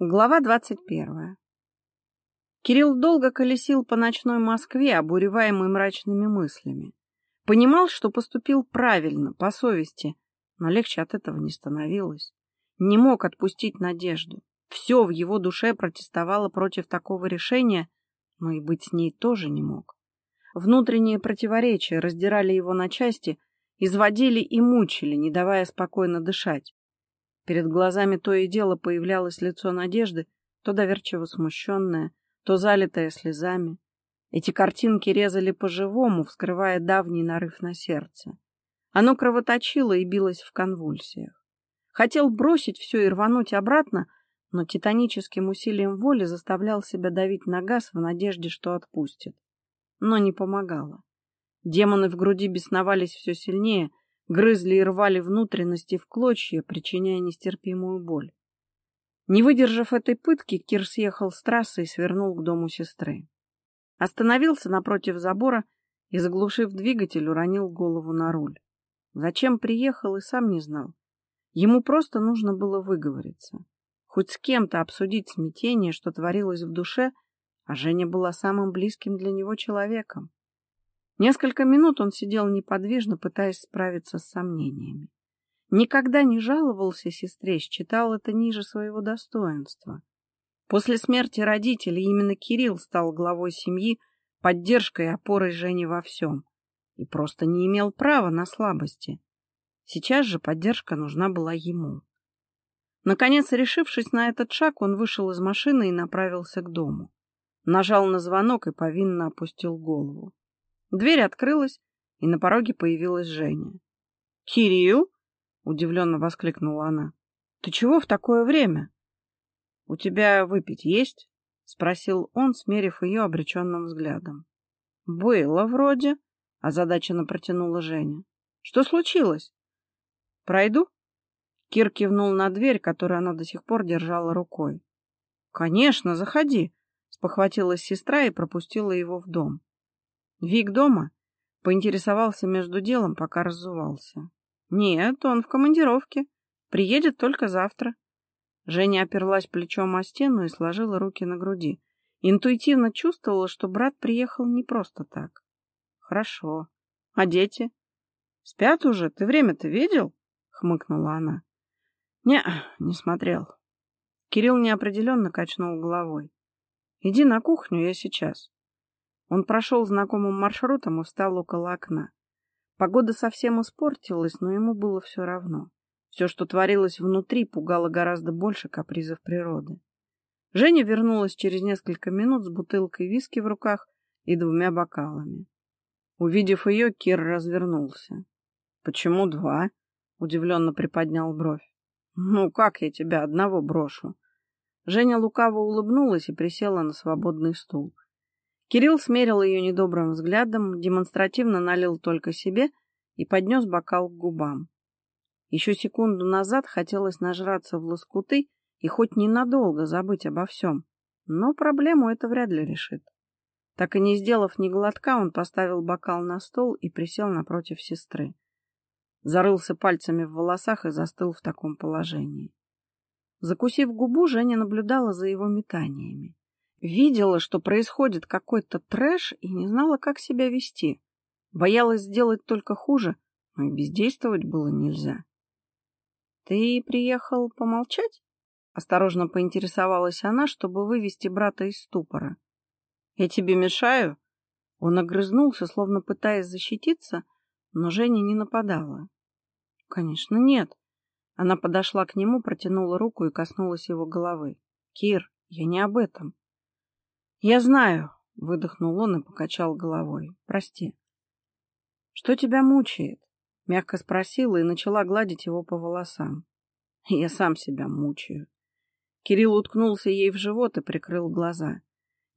Глава двадцать первая. Кирилл долго колесил по ночной Москве, обуреваемый мрачными мыслями. Понимал, что поступил правильно, по совести, но легче от этого не становилось. Не мог отпустить надежду. Все в его душе протестовало против такого решения, но и быть с ней тоже не мог. Внутренние противоречия раздирали его на части, изводили и мучили, не давая спокойно дышать. Перед глазами то и дело появлялось лицо Надежды, то доверчиво смущенное, то залитое слезами. Эти картинки резали по-живому, вскрывая давний нарыв на сердце. Оно кровоточило и билось в конвульсиях. Хотел бросить все и рвануть обратно, но титаническим усилием воли заставлял себя давить на газ в надежде, что отпустит. Но не помогало. Демоны в груди бесновались все сильнее, грызли и рвали внутренности в клочья, причиняя нестерпимую боль. Не выдержав этой пытки, Кир съехал с трассы и свернул к дому сестры. Остановился напротив забора и, заглушив двигатель, уронил голову на руль. Зачем приехал и сам не знал. Ему просто нужно было выговориться. Хоть с кем-то обсудить смятение, что творилось в душе, а Женя была самым близким для него человеком. Несколько минут он сидел неподвижно, пытаясь справиться с сомнениями. Никогда не жаловался сестре, считал это ниже своего достоинства. После смерти родителей именно Кирилл стал главой семьи, поддержкой и опорой Жени во всем. И просто не имел права на слабости. Сейчас же поддержка нужна была ему. Наконец, решившись на этот шаг, он вышел из машины и направился к дому. Нажал на звонок и повинно опустил голову. Дверь открылась, и на пороге появилась Женя. «Кирилл?» — удивленно воскликнула она. «Ты чего в такое время?» «У тебя выпить есть?» — спросил он, смерив ее обреченным взглядом. «Было вроде», — озадаченно протянула Женя. «Что случилось?» «Пройду?» Кир кивнул на дверь, которую она до сих пор держала рукой. «Конечно, заходи», — спохватилась сестра и пропустила его в дом. Вик дома? Поинтересовался между делом, пока разувался. Нет, он в командировке. Приедет только завтра. Женя оперлась плечом о стену и сложила руки на груди. Интуитивно чувствовала, что брат приехал не просто так. Хорошо. А дети? Спят уже? Ты время-то видел? Хмыкнула она. Не, не смотрел. Кирилл неопределенно качнул головой. Иди на кухню, я сейчас. Он прошел знакомым маршрутом и встал около окна. Погода совсем испортилась, но ему было все равно. Все, что творилось внутри, пугало гораздо больше капризов природы. Женя вернулась через несколько минут с бутылкой виски в руках и двумя бокалами. Увидев ее, Кир развернулся. — Почему два? — удивленно приподнял бровь. — Ну, как я тебя одного брошу? Женя лукаво улыбнулась и присела на свободный стул. — Кирилл смерил ее недобрым взглядом, демонстративно налил только себе и поднес бокал к губам. Еще секунду назад хотелось нажраться в лоскуты и хоть ненадолго забыть обо всем, но проблему это вряд ли решит. Так и не сделав ни глотка, он поставил бокал на стол и присел напротив сестры. Зарылся пальцами в волосах и застыл в таком положении. Закусив губу, Женя наблюдала за его метаниями. Видела, что происходит какой-то трэш и не знала, как себя вести. Боялась сделать только хуже, но и бездействовать было нельзя. — Ты приехал помолчать? — осторожно поинтересовалась она, чтобы вывести брата из ступора. — Я тебе мешаю? Он огрызнулся, словно пытаясь защититься, но Женя не нападала. — Конечно, нет. Она подошла к нему, протянула руку и коснулась его головы. — Кир, я не об этом. Я знаю, выдохнул он и покачал головой. Прости. Что тебя мучает? Мягко спросила и начала гладить его по волосам. Я сам себя мучаю. Кирилл уткнулся ей в живот и прикрыл глаза.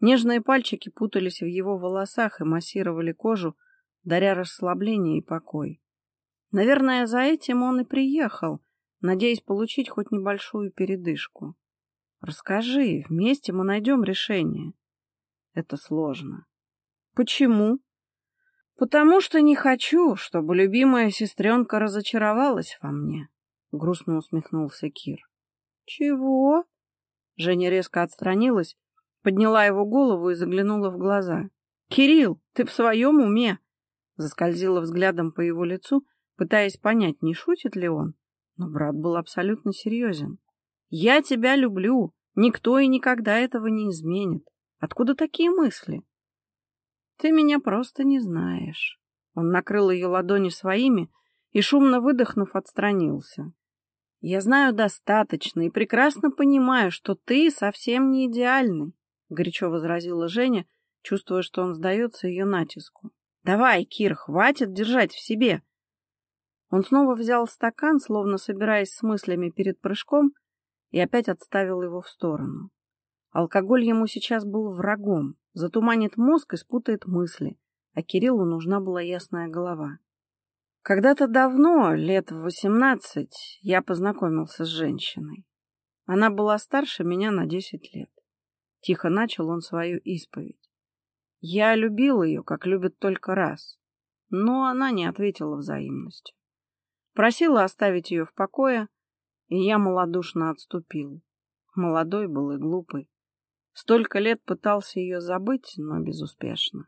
Нежные пальчики путались в его волосах и массировали кожу, даря расслабление и покой. Наверное, за этим он и приехал, надеясь получить хоть небольшую передышку. Расскажи, вместе мы найдем решение. Это сложно. Почему? Потому что не хочу, чтобы любимая сестренка разочаровалась во мне, грустно усмехнулся Кир. Чего? Женя резко отстранилась, подняла его голову и заглянула в глаза. «Кирилл, ты в своем уме?» Заскользила взглядом по его лицу, пытаясь понять, не шутит ли он. Но брат был абсолютно серьезен. «Я тебя люблю. Никто и никогда этого не изменит. Откуда такие мысли?» «Ты меня просто не знаешь». Он накрыл ее ладони своими и, шумно выдохнув, отстранился. «Я знаю достаточно и прекрасно понимаю, что ты совсем не идеальный», — горячо возразила Женя, чувствуя, что он сдается ее натиску. «Давай, Кир, хватит держать в себе!» Он снова взял стакан, словно собираясь с мыслями перед прыжком, и опять отставил его в сторону. Алкоголь ему сейчас был врагом, затуманит мозг и спутает мысли, а Кириллу нужна была ясная голова. Когда-то давно, лет в восемнадцать, я познакомился с женщиной. Она была старше меня на десять лет. Тихо начал он свою исповедь. Я любил ее, как любят только раз, но она не ответила взаимностью. Просила оставить ее в покое, и я малодушно отступил. Молодой был и глупый. Столько лет пытался ее забыть, но безуспешно.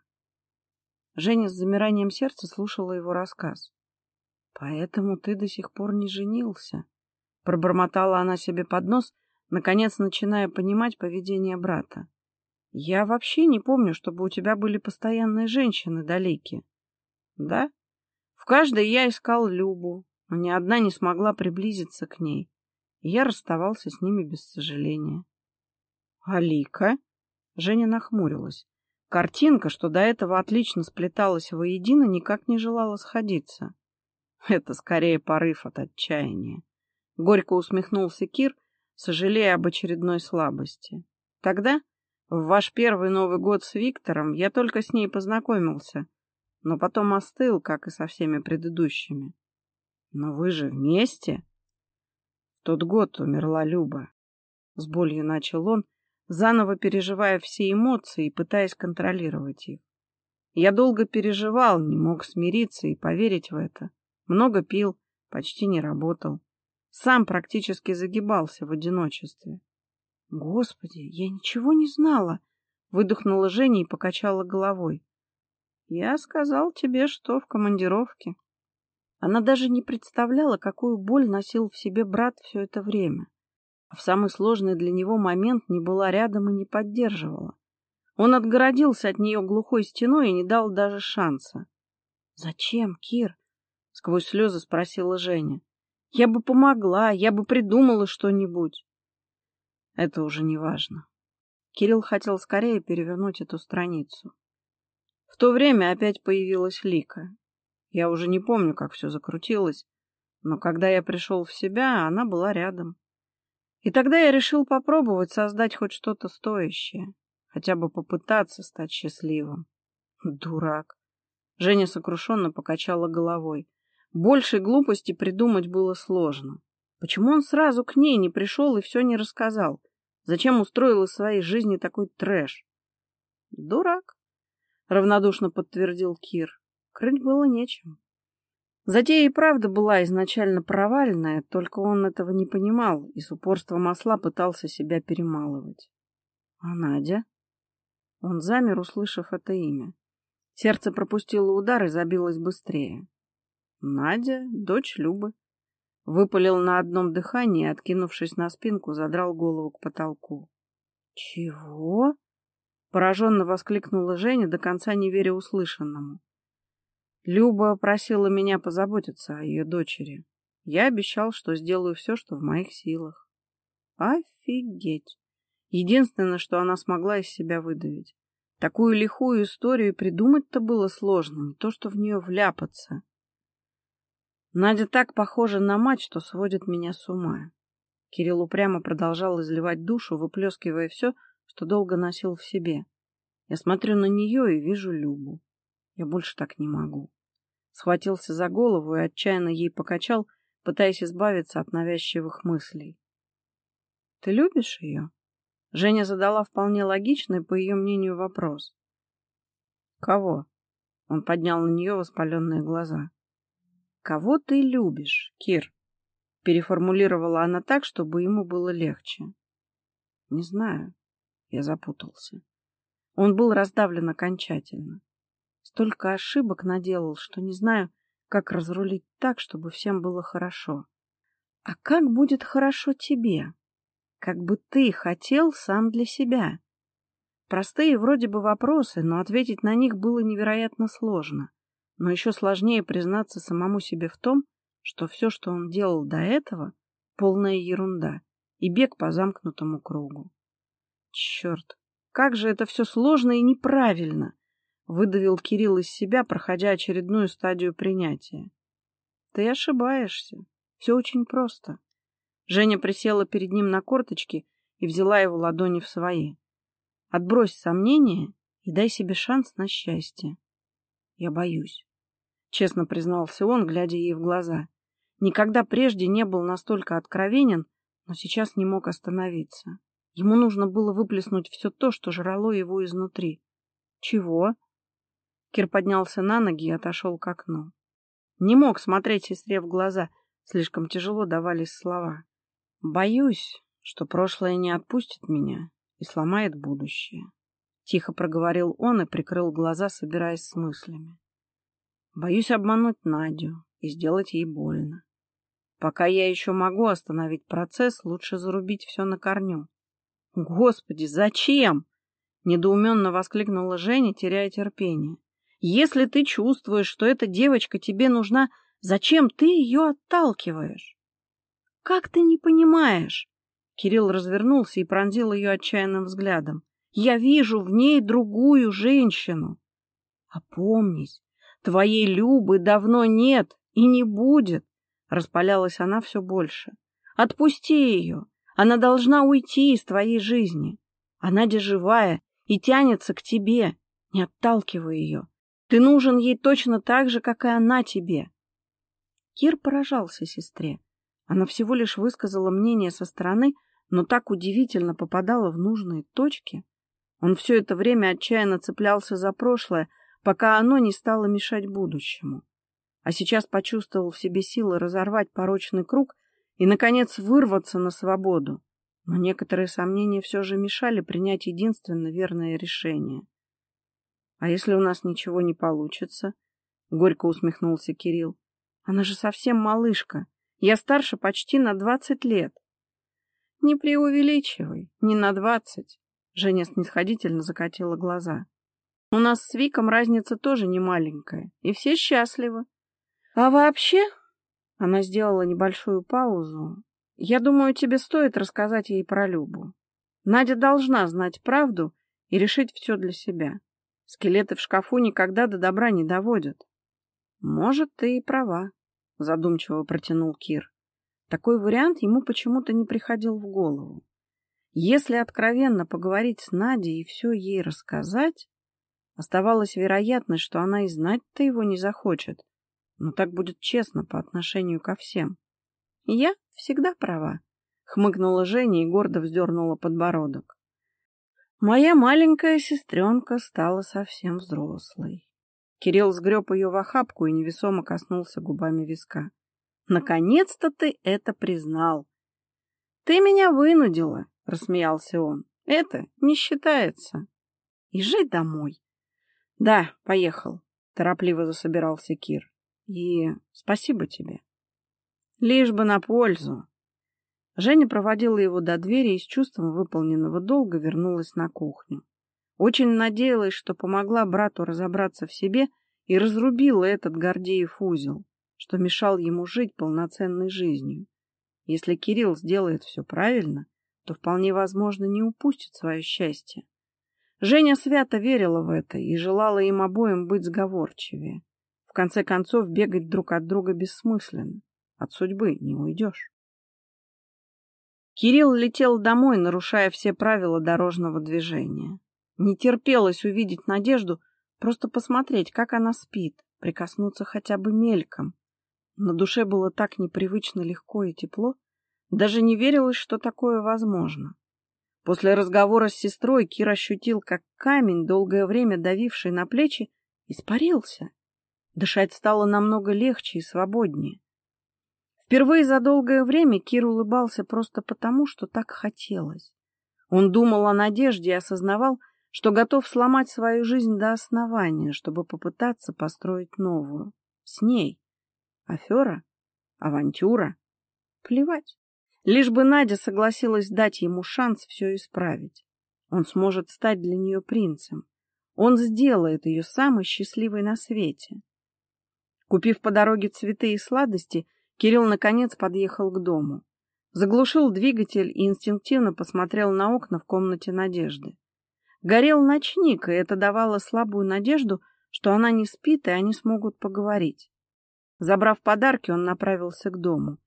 Женя с замиранием сердца слушала его рассказ. «Поэтому ты до сих пор не женился?» Пробормотала она себе под нос, наконец начиная понимать поведение брата. Я вообще не помню, чтобы у тебя были постоянные женщины далеки. Да? В каждой я искал Любу, но ни одна не смогла приблизиться к ней. Я расставался с ними без сожаления. Алика? Женя нахмурилась. Картинка, что до этого отлично сплеталась воедино, никак не желала сходиться. Это скорее порыв от отчаяния. Горько усмехнулся Кир, сожалея об очередной слабости. Тогда в ваш первый Новый год с Виктором я только с ней познакомился, но потом остыл, как и со всеми предыдущими. Но вы же вместе? В тот год умерла Люба. С болью начал он, заново переживая все эмоции и пытаясь контролировать их. Я долго переживал, не мог смириться и поверить в это. Много пил, почти не работал. Сам практически загибался в одиночестве. Господи, я ничего не знала, выдохнула Женя и покачала головой. Я сказал тебе, что в командировке. Она даже не представляла, какую боль носил в себе брат все это время. В самый сложный для него момент не была рядом и не поддерживала. Он отгородился от нее глухой стеной и не дал даже шанса. «Зачем, Кир?» — сквозь слезы спросила Женя. «Я бы помогла, я бы придумала что-нибудь». Это уже не важно. Кирилл хотел скорее перевернуть эту страницу. В то время опять появилась Лика. Я уже не помню, как все закрутилось, но когда я пришел в себя, она была рядом. И тогда я решил попробовать создать хоть что-то стоящее, хотя бы попытаться стать счастливым. Дурак. Женя сокрушенно покачала головой. Большей глупости придумать было сложно. Почему он сразу к ней не пришел и все не рассказал? Зачем устроил из своей жизни такой трэш? Дурак, равнодушно подтвердил Кир. Крыть было нечем. Затея и правда была изначально провальная, только он этого не понимал и с упорством осла пытался себя перемалывать. А Надя? Он замер, услышав это имя. Сердце пропустило удар и забилось быстрее. Надя, дочь Любы. Выпалил на одном дыхании, откинувшись на спинку, задрал голову к потолку. «Чего?» — пораженно воскликнула Женя, до конца не веря услышанному. Люба просила меня позаботиться о ее дочери. Я обещал, что сделаю все, что в моих силах. Офигеть! Единственное, что она смогла из себя выдавить. Такую лихую историю придумать-то было сложно, не то что в нее вляпаться. Надя так похожа на мать, что сводит меня с ума. Кирилл упрямо продолжал изливать душу, выплескивая все, что долго носил в себе. Я смотрю на нее и вижу Любу. Я больше так не могу. Схватился за голову и отчаянно ей покачал, пытаясь избавиться от навязчивых мыслей. — Ты любишь ее? Женя задала вполне логичный, по ее мнению, вопрос. — Кого? Он поднял на нее воспаленные глаза. «Кого ты любишь, Кир?» Переформулировала она так, чтобы ему было легче. Не знаю. Я запутался. Он был раздавлен окончательно. Столько ошибок наделал, что не знаю, как разрулить так, чтобы всем было хорошо. А как будет хорошо тебе? Как бы ты хотел сам для себя? Простые вроде бы вопросы, но ответить на них было невероятно сложно. Но еще сложнее признаться самому себе в том, что все, что он делал до этого, полная ерунда и бег по замкнутому кругу. Черт, как же это все сложно и неправильно! Выдавил Кирилл из себя, проходя очередную стадию принятия. Ты ошибаешься. Все очень просто. Женя присела перед ним на корточки и взяла его ладони в свои. Отбрось сомнения и дай себе шанс на счастье. Я боюсь, честно признался он, глядя ей в глаза. Никогда прежде не был настолько откровенен, но сейчас не мог остановиться. Ему нужно было выплеснуть все то, что жрало его изнутри. Чего? Кир поднялся на ноги и отошел к окну. Не мог смотреть сестре в глаза, слишком тяжело давались слова. Боюсь, что прошлое не отпустит меня и сломает будущее. Тихо проговорил он и прикрыл глаза, собираясь с мыслями. Боюсь обмануть Надю и сделать ей больно. Пока я еще могу остановить процесс, лучше зарубить все на корню. Господи, зачем? Недоуменно воскликнула Женя, теряя терпение. Если ты чувствуешь, что эта девочка тебе нужна, зачем ты ее отталкиваешь? Как ты не понимаешь? Кирилл развернулся и пронзил ее отчаянным взглядом. Я вижу в ней другую женщину. Опомнись, твоей Любы давно нет и не будет. Распалялась она все больше. Отпусти ее. Она должна уйти из твоей жизни. Она живая и тянется к тебе. Не отталкивай ее. Ты нужен ей точно так же, как и она тебе. Кир поражался сестре. Она всего лишь высказала мнение со стороны, но так удивительно попадала в нужные точки. Он все это время отчаянно цеплялся за прошлое, пока оно не стало мешать будущему. А сейчас почувствовал в себе силы разорвать порочный круг и, наконец, вырваться на свободу. Но некоторые сомнения все же мешали принять единственно верное решение. А если у нас ничего не получится? Горько усмехнулся Кирилл. Она же совсем малышка. Я старше почти на двадцать лет. Не преувеличивай, не на двадцать. Женя снисходительно закатила глаза. У нас с Виком разница тоже не маленькая, и все счастливы. А вообще, она сделала небольшую паузу. Я думаю, тебе стоит рассказать ей про Любу. Надя должна знать правду и решить все для себя. Скелеты в шкафу никогда до добра не доводят. Может, ты и права, задумчиво протянул Кир. Такой вариант ему почему-то не приходил в голову. Если откровенно поговорить с Надей и все ей рассказать, оставалась вероятность, что она и знать-то его не захочет, но так будет честно по отношению ко всем. я всегда права, хмыкнула Женя и гордо вздернула подбородок. Моя маленькая сестренка стала совсем взрослой. Кирилл сгреб ее в охапку и невесомо коснулся губами виска. «Наконец-то ты это признал!» «Ты меня вынудила!» — рассмеялся он. «Это не считается!» «Езжай домой!» «Да, поехал!» — торопливо засобирался Кир. «И спасибо тебе!» «Лишь бы на пользу!» Женя проводила его до двери и с чувством выполненного долга вернулась на кухню. Очень надеялась, что помогла брату разобраться в себе и разрубила этот Гордеев узел, что мешал ему жить полноценной жизнью. Если Кирилл сделает все правильно, то вполне возможно не упустит свое счастье. Женя свято верила в это и желала им обоим быть сговорчивее. В конце концов, бегать друг от друга бессмысленно. От судьбы не уйдешь. Кирилл летел домой, нарушая все правила дорожного движения. Не терпелось увидеть Надежду, просто посмотреть, как она спит, прикоснуться хотя бы мельком. На душе было так непривычно легко и тепло, даже не верилось, что такое возможно. После разговора с сестрой Кир ощутил, как камень, долгое время давивший на плечи, испарился. Дышать стало намного легче и свободнее. Впервые за долгое время Кир улыбался просто потому, что так хотелось. Он думал о надежде и осознавал, что готов сломать свою жизнь до основания, чтобы попытаться построить новую. С ней. Афера? Авантюра? Плевать. Лишь бы Надя согласилась дать ему шанс все исправить. Он сможет стать для нее принцем. Он сделает ее самой счастливой на свете. Купив по дороге цветы и сладости, Кирилл наконец подъехал к дому. Заглушил двигатель и инстинктивно посмотрел на окна в комнате Надежды. Горел ночник, и это давало слабую надежду, что она не спит, и они смогут поговорить. Забрав подарки, он направился к дому.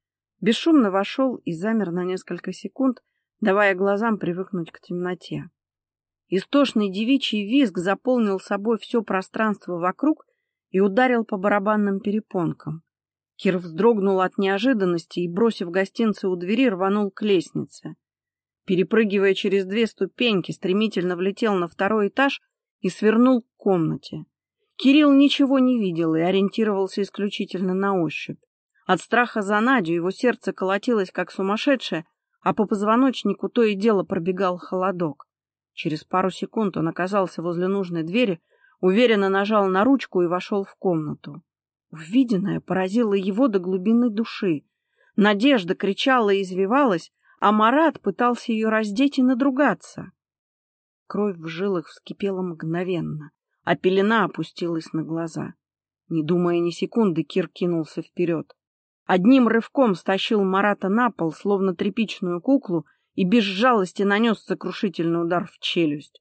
Бесшумно вошел и замер на несколько секунд, давая глазам привыкнуть к темноте. Истошный девичий визг заполнил собой все пространство вокруг и ударил по барабанным перепонкам. Кир вздрогнул от неожиданности и, бросив гостинцы у двери, рванул к лестнице. Перепрыгивая через две ступеньки, стремительно влетел на второй этаж и свернул к комнате. Кирилл ничего не видел и ориентировался исключительно на ощупь. От страха за Надю его сердце колотилось, как сумасшедшее, а по позвоночнику то и дело пробегал холодок. Через пару секунд он оказался возле нужной двери, уверенно нажал на ручку и вошел в комнату. Увиденное поразило его до глубины души. Надежда кричала и извивалась, а Марат пытался ее раздеть и надругаться. Кровь в жилах вскипела мгновенно, а пелена опустилась на глаза. Не думая ни секунды, Кир кинулся вперед. Одним рывком стащил Марата на пол, словно тряпичную куклу, и без жалости нанес сокрушительный удар в челюсть.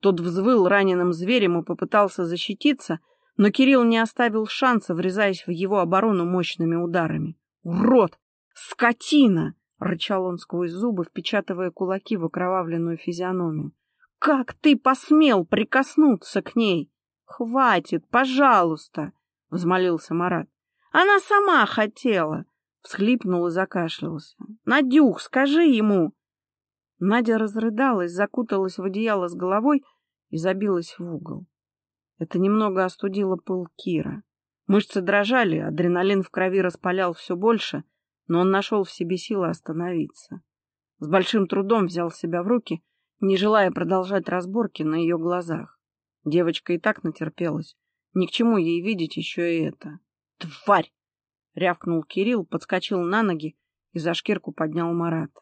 Тот взвыл раненым зверем и попытался защититься, но Кирилл не оставил шанса, врезаясь в его оборону мощными ударами. «Урод! Скотина!» — рычал он сквозь зубы, впечатывая кулаки в окровавленную физиономию. «Как ты посмел прикоснуться к ней? Хватит, пожалуйста!» — взмолился Марат. Она сама хотела. Всхлипнул и закашлялся. Надюх, скажи ему. Надя разрыдалась, закуталась в одеяло с головой и забилась в угол. Это немного остудило пыл Кира. Мышцы дрожали, адреналин в крови распалял все больше, но он нашел в себе силы остановиться. С большим трудом взял себя в руки, не желая продолжать разборки на ее глазах. Девочка и так натерпелась. Ни к чему ей видеть еще и это. «Тварь!» — рявкнул Кирилл, подскочил на ноги и за шкирку поднял Марата.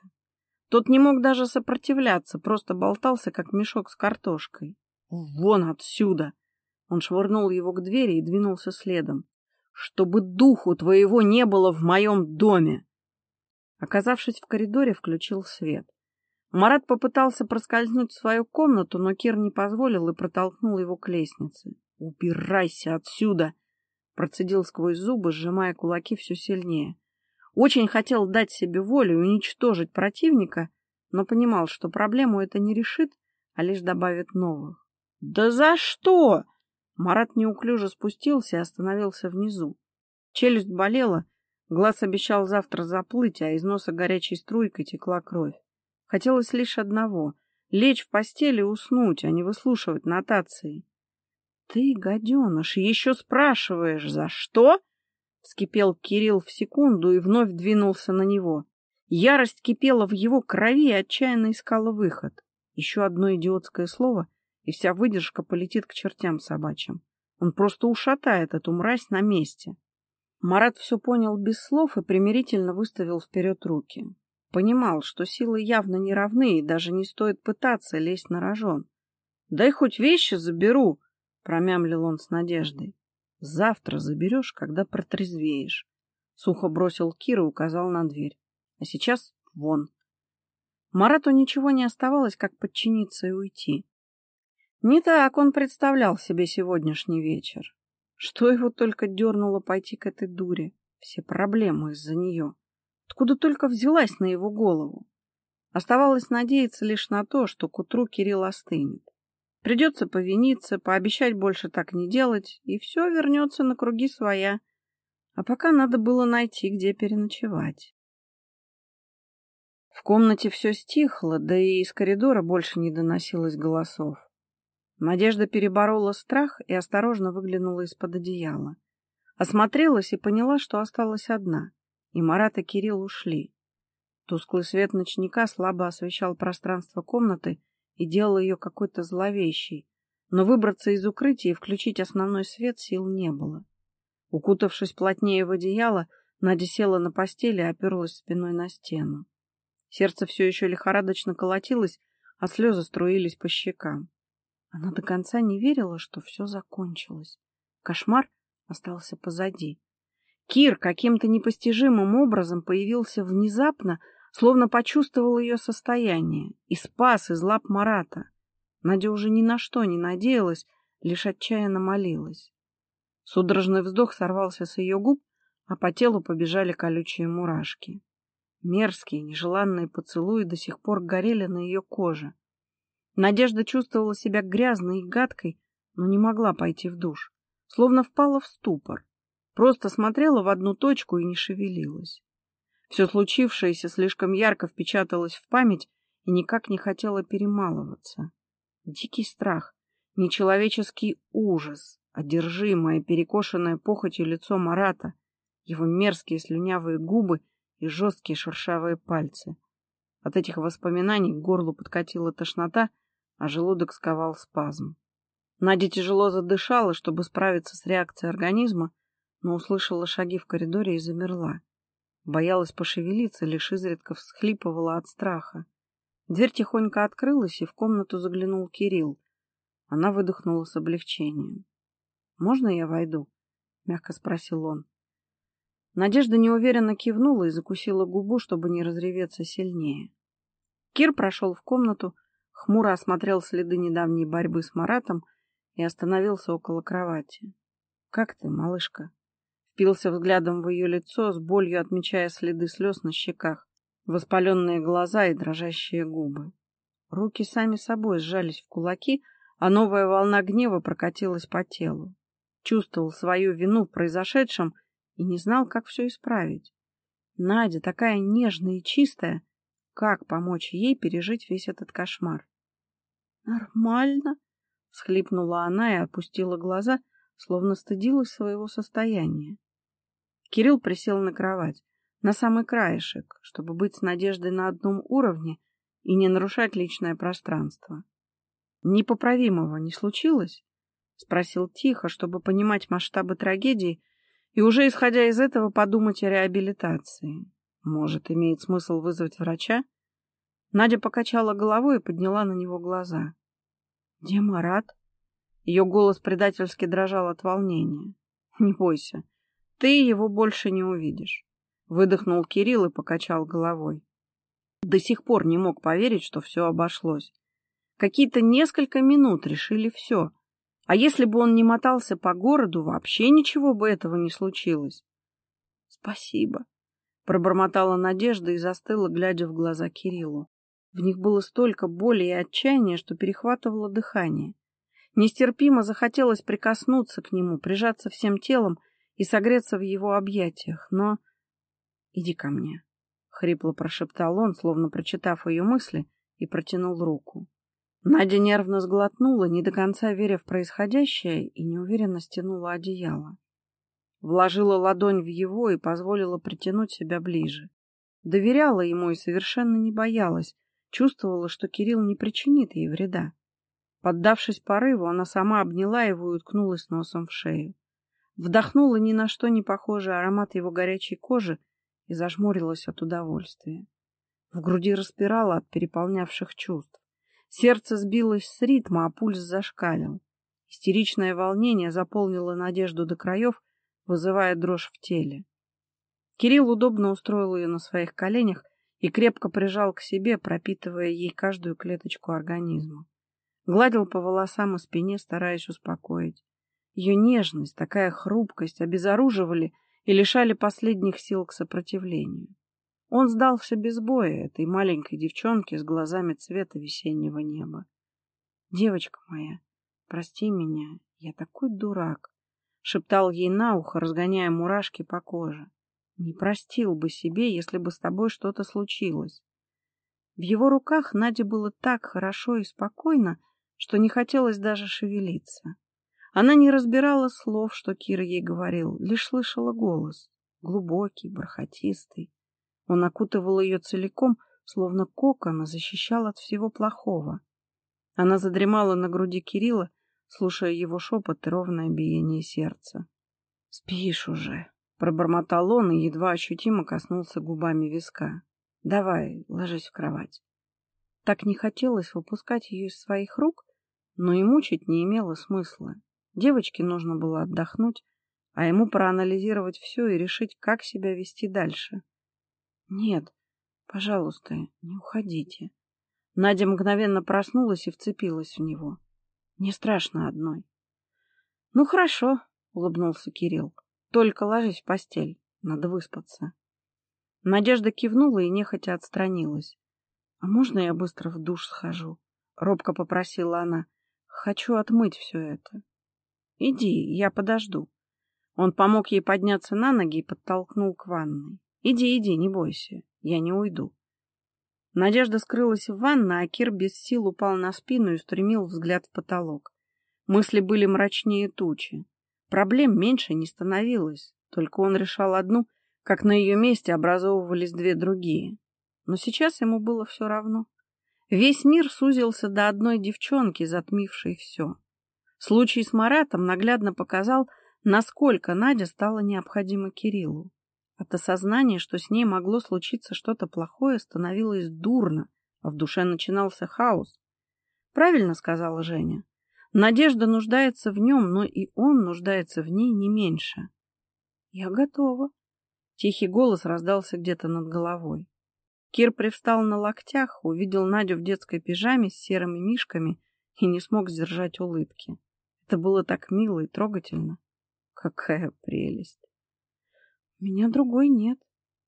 Тот не мог даже сопротивляться, просто болтался, как мешок с картошкой. «Вон отсюда!» Он швырнул его к двери и двинулся следом. «Чтобы духу твоего не было в моем доме!» Оказавшись в коридоре, включил свет. Марат попытался проскользнуть в свою комнату, но Кир не позволил и протолкнул его к лестнице. «Убирайся отсюда!» Процедил сквозь зубы, сжимая кулаки все сильнее. Очень хотел дать себе волю и уничтожить противника, но понимал, что проблему это не решит, а лишь добавит новых. «Да за что?» Марат неуклюже спустился и остановился внизу. Челюсть болела, глаз обещал завтра заплыть, а из носа горячей струйкой текла кровь. Хотелось лишь одного — лечь в постели и уснуть, а не выслушивать нотации. Ты, гаденыш, еще спрашиваешь, за что? Вскипел Кирилл в секунду и вновь двинулся на него. Ярость кипела в его крови и отчаянно искала выход. Еще одно идиотское слово, и вся выдержка полетит к чертям собачьим. Он просто ушатает эту мразь на месте. Марат все понял без слов и примирительно выставил вперед руки. Понимал, что силы явно не равны, и даже не стоит пытаться лезть на рожон. «Дай хоть вещи заберу», — промямлил он с надеждой. — Завтра заберешь, когда протрезвеешь. Сухо бросил Кир и указал на дверь. — А сейчас вон. Марату ничего не оставалось, как подчиниться и уйти. Не так он представлял себе сегодняшний вечер. Что его только дернуло пойти к этой дуре? Все проблемы из-за нее. Откуда только взялась на его голову? Оставалось надеяться лишь на то, что к утру Кирилл остынет. Придется повиниться, пообещать больше так не делать, и все вернется на круги своя. А пока надо было найти, где переночевать. В комнате все стихло, да и из коридора больше не доносилось голосов. Надежда переборола страх и осторожно выглянула из-под одеяла. Осмотрелась и поняла, что осталась одна, и Марат и Кирилл ушли. Тусклый свет ночника слабо освещал пространство комнаты и делал ее какой-то зловещей, но выбраться из укрытия и включить основной свет сил не было. Укутавшись плотнее в одеяло, Надя села на постели и оперлась спиной на стену. Сердце все еще лихорадочно колотилось, а слезы струились по щекам. Она до конца не верила, что все закончилось. Кошмар остался позади. Кир каким-то непостижимым образом появился внезапно, словно почувствовал ее состояние и спас из лап Марата. Надя уже ни на что не надеялась, лишь отчаянно молилась. Судорожный вздох сорвался с ее губ, а по телу побежали колючие мурашки. Мерзкие, нежеланные поцелуи до сих пор горели на ее коже. Надежда чувствовала себя грязной и гадкой, но не могла пойти в душ. Словно впала в ступор. Просто смотрела в одну точку и не шевелилась. Все случившееся слишком ярко впечаталось в память и никак не хотела перемалываться. Дикий страх, нечеловеческий ужас, одержимое, перекошенное похотью лицо Марата, его мерзкие слюнявые губы и жесткие шершавые пальцы. От этих воспоминаний к горлу подкатила тошнота, а желудок сковал спазм. Надя тяжело задышала, чтобы справиться с реакцией организма, но услышала шаги в коридоре и замерла. Боялась пошевелиться, лишь изредка всхлипывала от страха. Дверь тихонько открылась, и в комнату заглянул Кирилл. Она выдохнула с облегчением. «Можно я войду?» — мягко спросил он. Надежда неуверенно кивнула и закусила губу, чтобы не разреветься сильнее. Кир прошел в комнату, хмуро осмотрел следы недавней борьбы с Маратом и остановился около кровати. «Как ты, малышка?» Впился взглядом в ее лицо, с болью отмечая следы слез на щеках, воспаленные глаза и дрожащие губы. Руки сами собой сжались в кулаки, а новая волна гнева прокатилась по телу. Чувствовал свою вину в произошедшем и не знал, как все исправить. Надя такая нежная и чистая, как помочь ей пережить весь этот кошмар? «Нормально», — всхлипнула она и опустила глаза, словно стыдилась своего состояния. Кирилл присел на кровать, на самый краешек, чтобы быть с Надеждой на одном уровне и не нарушать личное пространство. «Непоправимого не случилось?» — спросил тихо, чтобы понимать масштабы трагедии и уже исходя из этого подумать о реабилитации. Может, имеет смысл вызвать врача? Надя покачала головой и подняла на него глаза. «Где Марат?» Ее голос предательски дрожал от волнения. «Не бойся, ты его больше не увидишь», — выдохнул Кирилл и покачал головой. До сих пор не мог поверить, что все обошлось. Какие-то несколько минут решили все — а если бы он не мотался по городу, вообще ничего бы этого не случилось. — Спасибо, — пробормотала Надежда и застыла, глядя в глаза Кириллу. В них было столько боли и отчаяния, что перехватывало дыхание. Нестерпимо захотелось прикоснуться к нему, прижаться всем телом и согреться в его объятиях, но... — Иди ко мне, — хрипло прошептал он, словно прочитав ее мысли, и протянул руку. Надя нервно сглотнула, не до конца веря в происходящее, и неуверенно стянула одеяло. Вложила ладонь в его и позволила притянуть себя ближе. Доверяла ему и совершенно не боялась, чувствовала, что Кирилл не причинит ей вреда. Поддавшись порыву, она сама обняла его и уткнулась носом в шею. Вдохнула ни на что не похожий аромат его горячей кожи и зажмурилась от удовольствия. В груди распирала от переполнявших чувств. Сердце сбилось с ритма, а пульс зашкалил. Истеричное волнение заполнило надежду до краев, вызывая дрожь в теле. Кирилл удобно устроил ее на своих коленях и крепко прижал к себе, пропитывая ей каждую клеточку организма. Гладил по волосам и спине, стараясь успокоить. Ее нежность, такая хрупкость обезоруживали и лишали последних сил к сопротивлению. Он сдался без боя этой маленькой девчонке с глазами цвета весеннего неба. «Девочка моя, прости меня, я такой дурак», — шептал ей на ухо, разгоняя мурашки по коже. «Не простил бы себе, если бы с тобой что-то случилось». В его руках Наде было так хорошо и спокойно, что не хотелось даже шевелиться. Она не разбирала слов, что Кира ей говорил, лишь слышала голос, глубокий, бархатистый. Он окутывал ее целиком, словно кокон, и защищал от всего плохого. Она задремала на груди Кирилла, слушая его шепот и ровное биение сердца. — Спишь уже, — пробормотал он и едва ощутимо коснулся губами виска. — Давай, ложись в кровать. Так не хотелось выпускать ее из своих рук, но и мучить не имело смысла. Девочке нужно было отдохнуть, а ему проанализировать все и решить, как себя вести дальше. Нет, пожалуйста, не уходите. Надя мгновенно проснулась и вцепилась в него. Не страшно одной. Ну хорошо, улыбнулся Кирилл. Только ложись в постель, надо выспаться. Надежда кивнула и нехотя отстранилась. А можно я быстро в душ схожу? Робко попросила она. Хочу отмыть все это. Иди, я подожду. Он помог ей подняться на ноги и подтолкнул к ванной. Иди, иди, не бойся, я не уйду. Надежда скрылась в ванной, а Кир без сил упал на спину и устремил взгляд в потолок. Мысли были мрачнее тучи. Проблем меньше не становилось, только он решал одну, как на ее месте образовывались две другие. Но сейчас ему было все равно. Весь мир сузился до одной девчонки, затмившей все. Случай с Маратом наглядно показал, насколько Надя стала необходима Кириллу. От осознания, что с ней могло случиться что-то плохое, становилось дурно, а в душе начинался хаос. Правильно сказала Женя. Надежда нуждается в нем, но и он нуждается в ней не меньше. Я готова. Тихий голос раздался где-то над головой. Кир привстал на локтях, увидел Надю в детской пижаме с серыми мишками и не смог сдержать улыбки. Это было так мило и трогательно. Какая прелесть! Меня другой нет.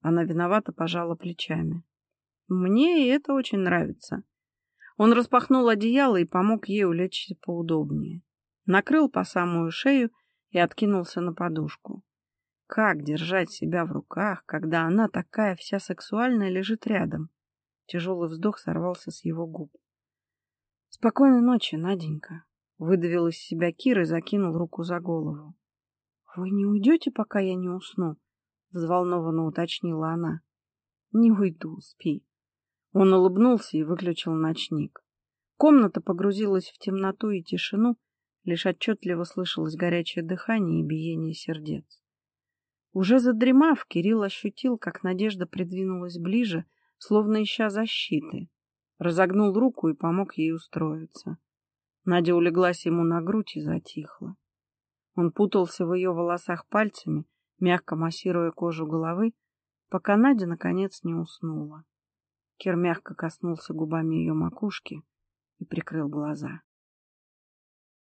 Она виновато пожала плечами. Мне и это очень нравится. Он распахнул одеяло и помог ей улечься поудобнее. Накрыл по самую шею и откинулся на подушку. Как держать себя в руках, когда она такая вся сексуальная лежит рядом? Тяжелый вздох сорвался с его губ. «Спокойной ночи, Наденька», — выдавил из себя Кир и закинул руку за голову. «Вы не уйдете, пока я не усну?» взволнованно уточнила она. Не уйду, спи. Он улыбнулся и выключил ночник. Комната погрузилась в темноту и тишину, лишь отчетливо слышалось горячее дыхание и биение сердец. Уже задремав, Кирилл ощутил, как Надежда придвинулась ближе, словно ища защиты. Разогнул руку и помог ей устроиться. Надя улеглась ему на грудь и затихла. Он путался в ее волосах пальцами, мягко массируя кожу головы, пока Надя, наконец, не уснула. Кир мягко коснулся губами ее макушки и прикрыл глаза.